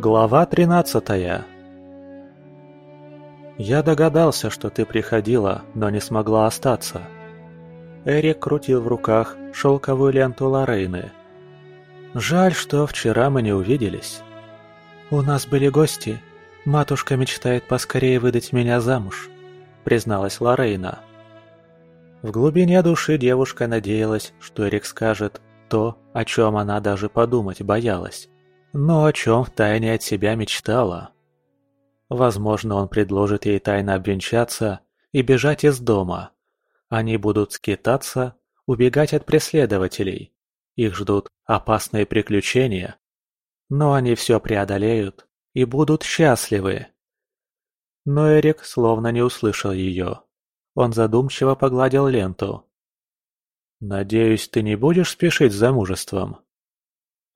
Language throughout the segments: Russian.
Глава тринадцатая «Я догадался, что ты приходила, но не смогла остаться». Эрик крутил в руках шелковую ленту Лорейны. «Жаль, что вчера мы не увиделись. У нас были гости. Матушка мечтает поскорее выдать меня замуж», — призналась Лорейна. В глубине души девушка надеялась, что Эрик скажет то, о чем она даже подумать боялась но о чем втайне от себя мечтала. Возможно, он предложит ей тайно обвенчаться и бежать из дома. Они будут скитаться, убегать от преследователей. Их ждут опасные приключения. Но они все преодолеют и будут счастливы. Но Эрик словно не услышал ее. Он задумчиво погладил ленту. «Надеюсь, ты не будешь спешить с замужеством?»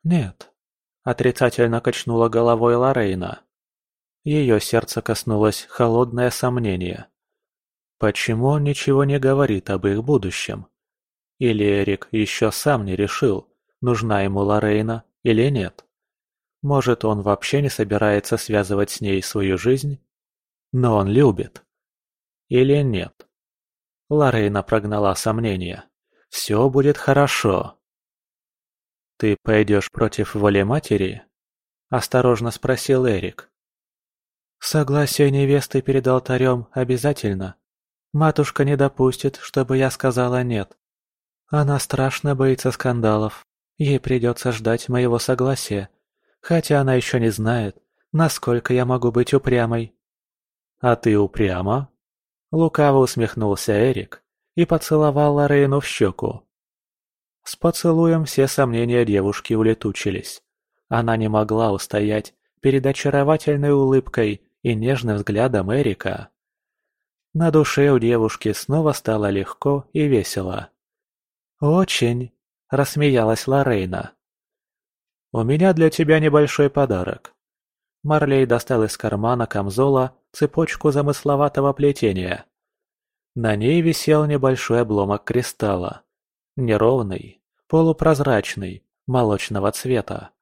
«Нет», Отрицательно качнула головой Лорейна. Ее сердце коснулось холодное сомнение. Почему он ничего не говорит об их будущем? Или Эрик еще сам не решил, нужна ему Лорейна или нет? Может, он вообще не собирается связывать с ней свою жизнь? Но он любит. Или нет? Лорейна прогнала сомнения. «Все будет хорошо». «Ты пойдешь против воли матери?» – осторожно спросил Эрик. «Согласие невесты перед алтарем обязательно. Матушка не допустит, чтобы я сказала «нет». Она страшно боится скандалов. Ей придется ждать моего согласия, хотя она еще не знает, насколько я могу быть упрямой». «А ты упряма?» Лукаво усмехнулся Эрик и поцеловал Лорейну в щеку. С поцелуем все сомнения девушки улетучились. Она не могла устоять перед очаровательной улыбкой и нежным взглядом Эрика. На душе у девушки снова стало легко и весело. «Очень!» – рассмеялась Лорейна. «У меня для тебя небольшой подарок». Марлей достал из кармана камзола цепочку замысловатого плетения. На ней висел небольшой обломок кристалла. Неровный, полупрозрачный, молочного цвета.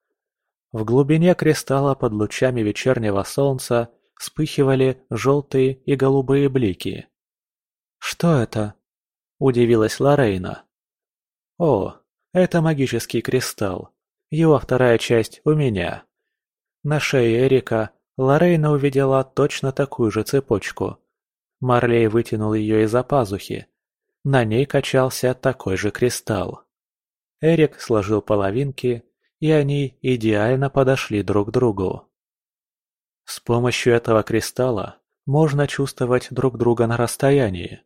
В глубине кристалла под лучами вечернего солнца вспыхивали желтые и голубые блики. «Что это?» – удивилась Лорейна. «О, это магический кристалл. Его вторая часть у меня». На шее Эрика Лорейна увидела точно такую же цепочку. Марлей вытянул ее из-за пазухи. На ней качался такой же кристалл. Эрик сложил половинки, и они идеально подошли друг к другу. С помощью этого кристалла можно чувствовать друг друга на расстоянии.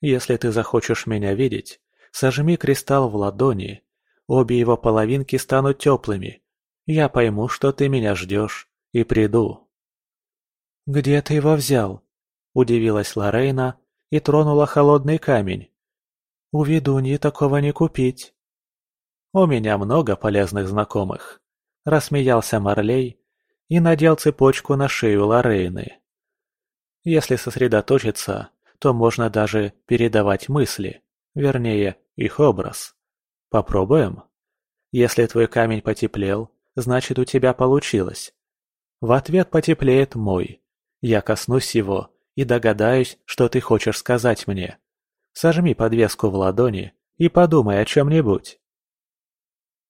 Если ты захочешь меня видеть, сожми кристалл в ладони, обе его половинки станут теплыми. Я пойму, что ты меня ждешь, и приду. «Где ты его взял?» – удивилась Лорейна и тронула холодный камень, у ведуньи такого не купить. У меня много полезных знакомых. Рассмеялся Марлей и надел цепочку на шею Лорейны. Если сосредоточиться, то можно даже передавать мысли, вернее, их образ. Попробуем? Если твой камень потеплел, значит у тебя получилось. В ответ потеплеет мой. Я коснусь его и догадаюсь, что ты хочешь сказать мне. Сожми подвеску в ладони и подумай о чем-нибудь.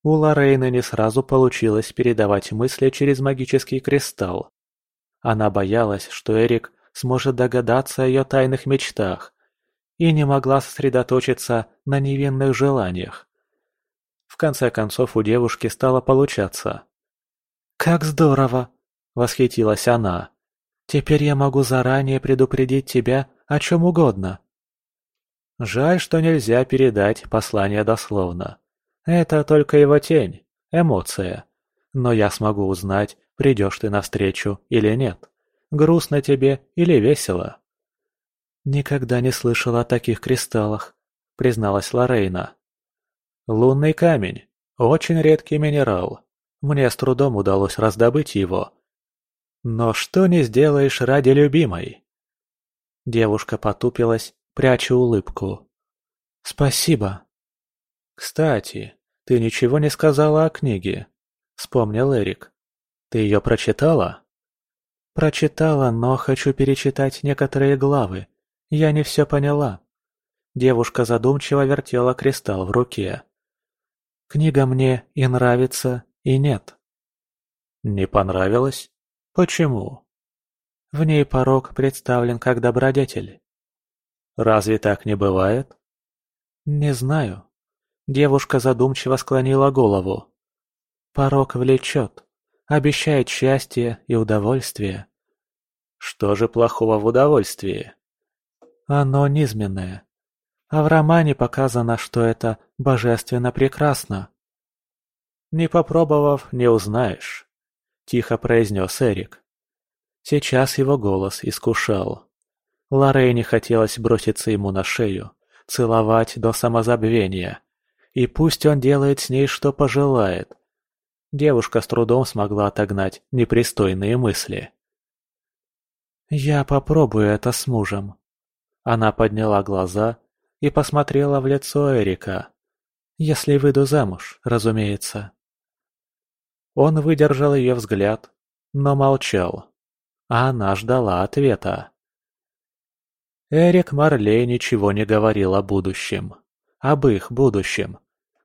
У Лорейны не сразу получилось передавать мысли через магический кристалл. Она боялась, что Эрик сможет догадаться о ее тайных мечтах и не могла сосредоточиться на невинных желаниях. В конце концов у девушки стало получаться. «Как здорово!» – восхитилась она. «Теперь я могу заранее предупредить тебя о чем угодно. Жаль, что нельзя передать послание дословно. Это только его тень, эмоция. Но я смогу узнать, придешь ты навстречу или нет. Грустно тебе или весело. «Никогда не слышала о таких кристаллах», — призналась Лорейна. «Лунный камень. Очень редкий минерал. Мне с трудом удалось раздобыть его. Но что не сделаешь ради любимой?» Девушка потупилась пряча улыбку. «Спасибо». «Кстати, ты ничего не сказала о книге», — вспомнил Эрик. Ты ее прочитала?» «Прочитала, но хочу перечитать некоторые главы. Я не все поняла». Девушка задумчиво вертела кристалл в руке. «Книга мне и нравится, и нет». «Не понравилось? Почему?» В ней порог представлен как добродетель. Разве так не бывает? Не знаю. Девушка задумчиво склонила голову. Порог влечет, обещает счастье и удовольствие. Что же плохого в удовольствии? Оно низменное. А в романе показано, что это божественно прекрасно. Не попробовав, не узнаешь, тихо произнес Эрик. Сейчас его голос искушал. Лоррейне хотелось броситься ему на шею, целовать до самозабвения. И пусть он делает с ней, что пожелает. Девушка с трудом смогла отогнать непристойные мысли. «Я попробую это с мужем». Она подняла глаза и посмотрела в лицо Эрика. «Если выйду замуж, разумеется». Он выдержал ее взгляд, но молчал а она ждала ответа. Эрик Марлей ничего не говорил о будущем. Об их будущем.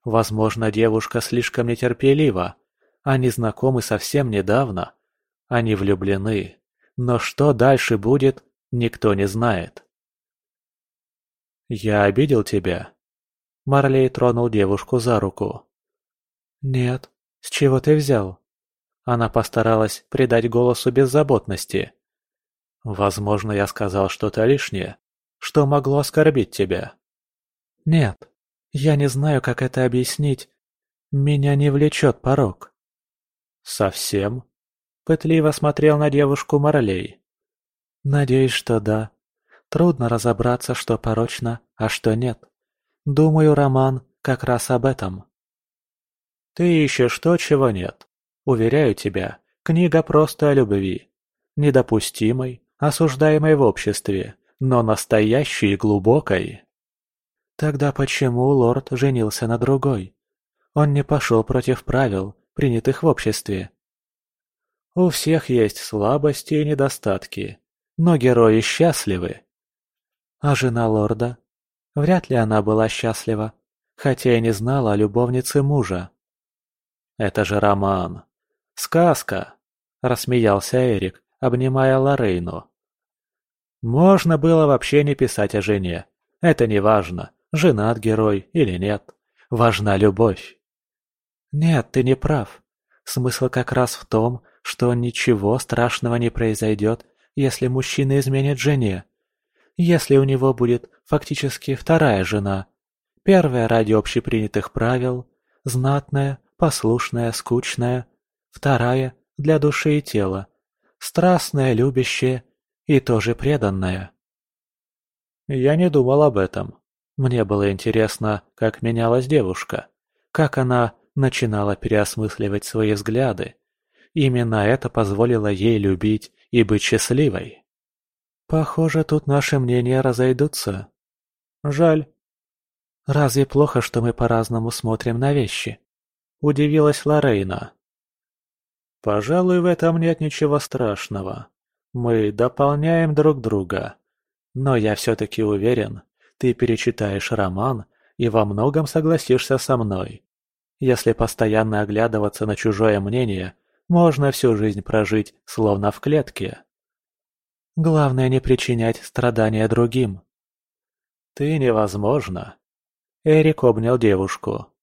Возможно, девушка слишком нетерпелива. Они знакомы совсем недавно. Они влюблены. Но что дальше будет, никто не знает. «Я обидел тебя?» Марлей тронул девушку за руку. «Нет. С чего ты взял?» Она постаралась придать голосу беззаботности. «Возможно, я сказал что-то лишнее, что могло оскорбить тебя». «Нет, я не знаю, как это объяснить. Меня не влечет порог». «Совсем?» Пытливо смотрел на девушку Марлей. «Надеюсь, что да. Трудно разобраться, что порочно, а что нет. Думаю, роман как раз об этом». «Ты ищешь то, чего нет. Уверяю тебя, книга просто о любви. Недопустимой, осуждаемой в обществе, но настоящей и глубокой. Тогда почему лорд женился на другой? Он не пошел против правил, принятых в обществе. У всех есть слабости и недостатки, но герои счастливы. А жена лорда? Вряд ли она была счастлива, хотя и не знала о любовнице мужа. Это же роман. «Сказка!» – рассмеялся Эрик, обнимая Лорейну. «Можно было вообще не писать о жене. Это не важно, женат герой или нет. Важна любовь». «Нет, ты не прав. Смысл как раз в том, что ничего страшного не произойдет, если мужчина изменит жене. Если у него будет фактически вторая жена. Первая ради общепринятых правил, знатная, послушная, скучная – вторая – для души и тела, страстная, любящая и тоже преданная. Я не думал об этом. Мне было интересно, как менялась девушка, как она начинала переосмысливать свои взгляды. Именно это позволило ей любить и быть счастливой. Похоже, тут наши мнения разойдутся. Жаль. Разве плохо, что мы по-разному смотрим на вещи? Удивилась Лорейна. Пожалуй, в этом нет ничего страшного. Мы дополняем друг друга. Но я все-таки уверен, ты перечитаешь роман и во многом согласишься со мной. Если постоянно оглядываться на чужое мнение, можно всю жизнь прожить, словно в клетке. Главное не причинять страдания другим. Ты невозможно. Эрик обнял девушку.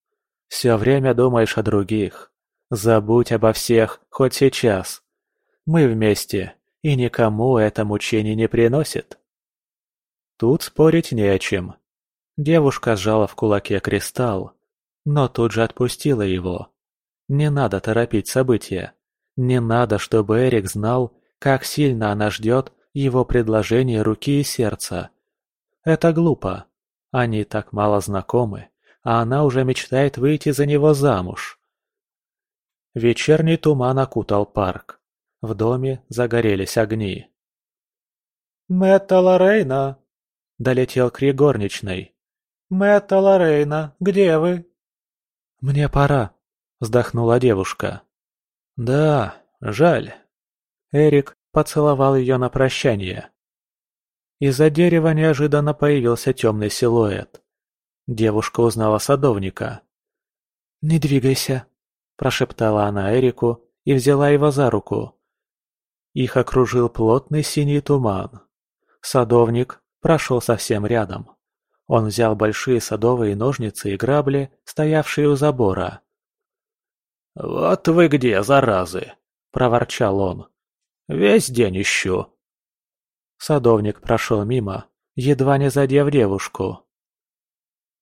Все время думаешь о других. Забудь обо всех, хоть сейчас. Мы вместе, и никому это мучение не приносит. Тут спорить не о чем. Девушка сжала в кулаке кристалл, но тут же отпустила его. Не надо торопить события. Не надо, чтобы Эрик знал, как сильно она ждет его предложение руки и сердца. Это глупо. Они так мало знакомы, а она уже мечтает выйти за него замуж. Вечерний туман окутал парк. В доме загорелись огни. «Мэтта Лорейна!» – долетел крик горничной. «Мэтта Лорейна, где вы?» «Мне пора», – вздохнула девушка. «Да, Жаль. Эрик поцеловал ее на прощание. Из-за дерева неожиданно появился темный силуэт. Девушка узнала садовника. «Не двигайся», – прошептала она Эрику и взяла его за руку. Их окружил плотный синий туман. Садовник прошел совсем рядом. Он взял большие садовые ножницы и грабли, стоявшие у забора. «Вот вы где, заразы!» – проворчал он. «Весь день ищу». Садовник прошел мимо, едва не задев девушку.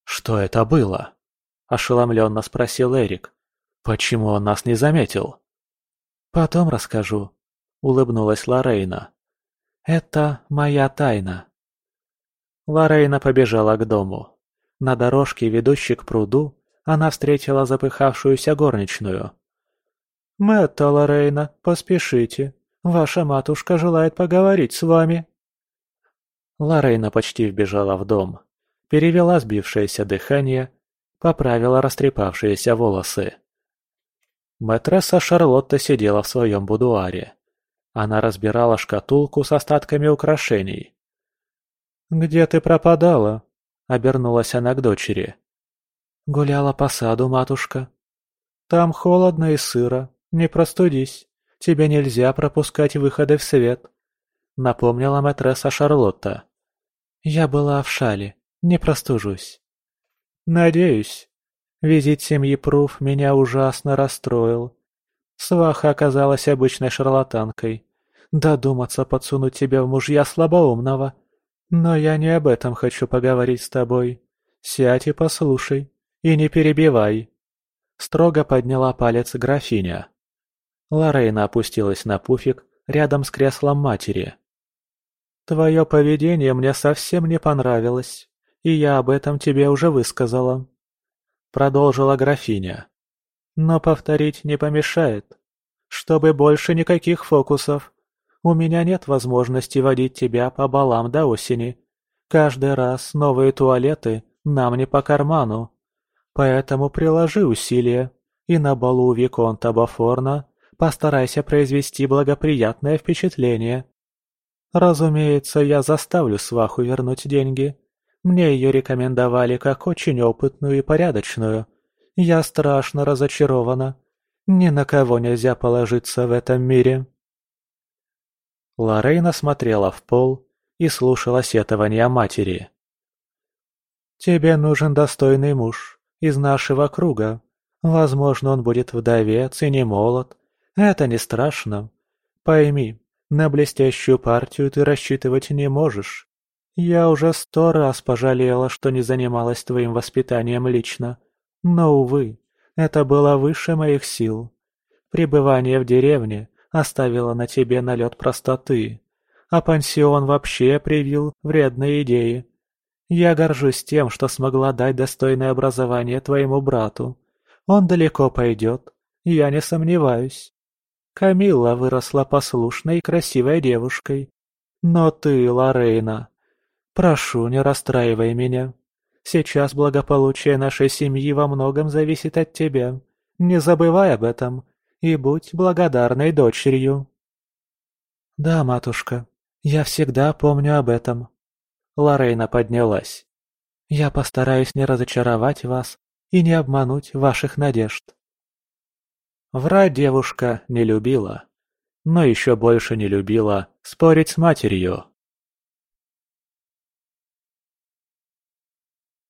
«Что это было?» – ошеломленно спросил Эрик. «Почему он нас не заметил?» «Потом расскажу», – улыбнулась Лорейна. «Это моя тайна». Лорейна побежала к дому. На дорожке, ведущей к пруду, она встретила запыхавшуюся горничную. «Мэтта Лорейна, поспешите. Ваша матушка желает поговорить с вами». Лорейна почти вбежала в дом, перевела сбившееся дыхание, поправила растрепавшиеся волосы. Мэтресса Шарлотта сидела в своем будуаре. Она разбирала шкатулку с остатками украшений. «Где ты пропадала?» — обернулась она к дочери. «Гуляла по саду, матушка». «Там холодно и сыро, не простудись. Тебе нельзя пропускать выходы в свет», — напомнила матресса Шарлотта. «Я была в шале, не простужусь». «Надеюсь. Визит семьи Пруф меня ужасно расстроил. Сваха оказалась обычной шарлатанкой. Додуматься подсунуть тебе в мужья слабоумного. Но я не об этом хочу поговорить с тобой. Сядь и послушай. И не перебивай. Строго подняла палец графиня. Лорейна опустилась на пуфик рядом с креслом матери. «Твое поведение мне совсем не понравилось, и я об этом тебе уже высказала», — продолжила графиня. «Но повторить не помешает. Чтобы больше никаких фокусов. У меня нет возможности водить тебя по балам до осени. Каждый раз новые туалеты нам не по карману. Поэтому приложи усилия, и на балу Виконта Бафорна постарайся произвести благоприятное впечатление. Разумеется, я заставлю сваху вернуть деньги. Мне ее рекомендовали как очень опытную и порядочную. Я страшно разочарована. Ни на кого нельзя положиться в этом мире. Лорейна смотрела в пол и слушала сетования матери. «Тебе нужен достойный муж, из нашего круга. Возможно, он будет вдовец и не молод. Это не страшно. Пойми, на блестящую партию ты рассчитывать не можешь. Я уже сто раз пожалела, что не занималась твоим воспитанием лично. Но, увы, это было выше моих сил. Пребывание в деревне оставило на тебе налет простоты, а пансион вообще привил вредные идеи. Я горжусь тем, что смогла дать достойное образование твоему брату. Он далеко пойдет, я не сомневаюсь. Камилла выросла послушной и красивой девушкой. Но ты, Лорейна, прошу, не расстраивай меня. Сейчас благополучие нашей семьи во многом зависит от тебя. Не забывай об этом и будь благодарной дочерью. Да, матушка, я всегда помню об этом. Лорейна поднялась. «Я постараюсь не разочаровать вас и не обмануть ваших надежд». Врать девушка не любила, но еще больше не любила спорить с матерью.